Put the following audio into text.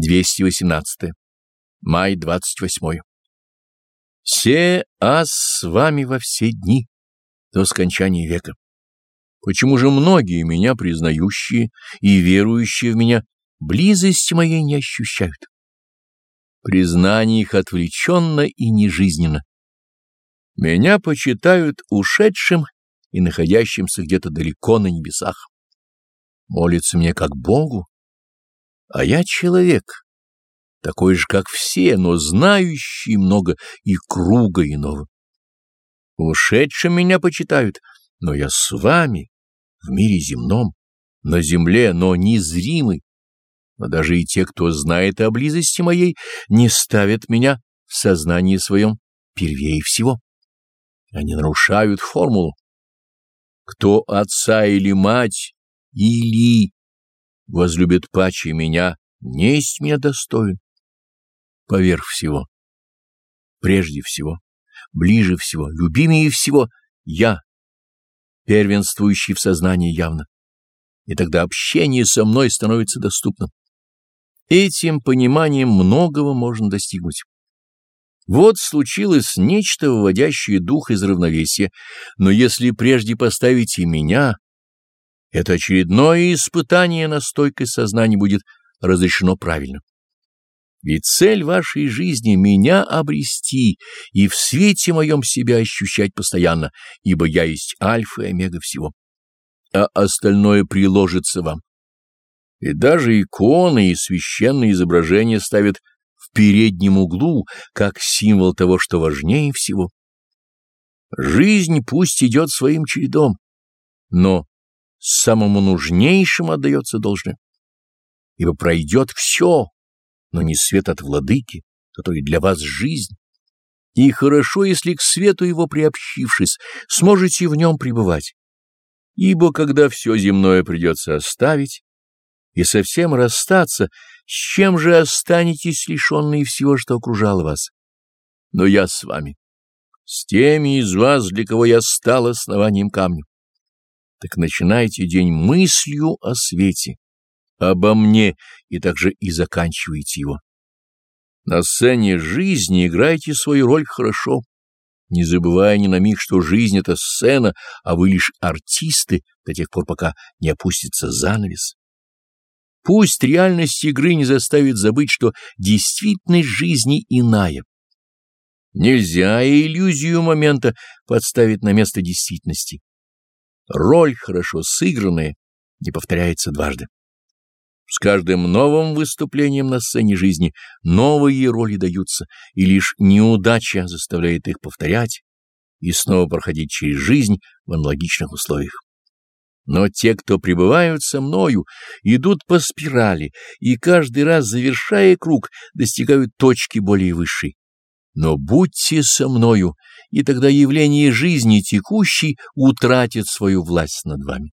218. Май 28. Се аз с вами во все дни, до скончания века. Почему же многие меня признающие и верующие в меня близости моей не ощущают? Признание их отвлеченно и нежизненно. Меня почитают ушедшим и находящимся где-то далеко на небесах. Молятся мне как Богу, а я человек, такой же, как все, но знающий много и круга иного. Ушедшим меня почитают, но я с вами, в мире земном, на земле, но незримый. Но даже и те, кто знает о близости моей, не ставят меня в сознании своем первее всего. Они нарушают формулу. Кто отца или мать, или возлюбит паче меня, несть меня достоин. Поверх всего, прежде всего, ближе всего, любимее всего я, первенствующий в сознании явно. И тогда общение со мной становится доступным. Этим пониманием многого можно достигнуть. Вот случилось нечто, выводящее дух из равновесия, но если прежде поставить и меня, это очередное испытание на стойкость сознания будет разрешено правильно. Ведь цель вашей жизни — меня обрести и в свете моем себя ощущать постоянно, ибо я есть альфа и омега всего. А остальное приложится вам. И даже иконы и священные изображения ставят в переднем углу, как символ того, что важнее всего. Жизнь пусть идет своим чередом, но самому нужнейшему отдается должное. Ибо пройдет все, но не свет от владыки, который для вас жизнь. И хорошо, если к свету его приобщившись, сможете в нем пребывать. Ибо когда все земное придется оставить и совсем расстаться, с чем же останетесь лишенные всего, что окружало вас? Но я с вами, с теми из вас, для кого я стал основанием камня так начинайте день мыслью о свете, обо мне, и также и заканчивайте его. На сцене жизни играйте свою роль хорошо, не забывая ни на миг, что жизнь — это сцена, а вы лишь артисты до тех пор, пока не опустится занавес. Пусть реальность игры не заставит забыть, что действительность жизни иная. Нельзя иллюзию момента подставить на место действительности роль, хорошо сыгранная, не повторяется дважды. С каждым новым выступлением на сцене жизни новые роли даются, и лишь неудача заставляет их повторять и снова проходить через жизнь в аналогичных условиях. Но те, кто пребывают со мною, идут по спирали, и каждый раз, завершая круг, достигают точки более высшей. Но будьте со мною, и тогда явление жизни текущей утратит свою власть над вами.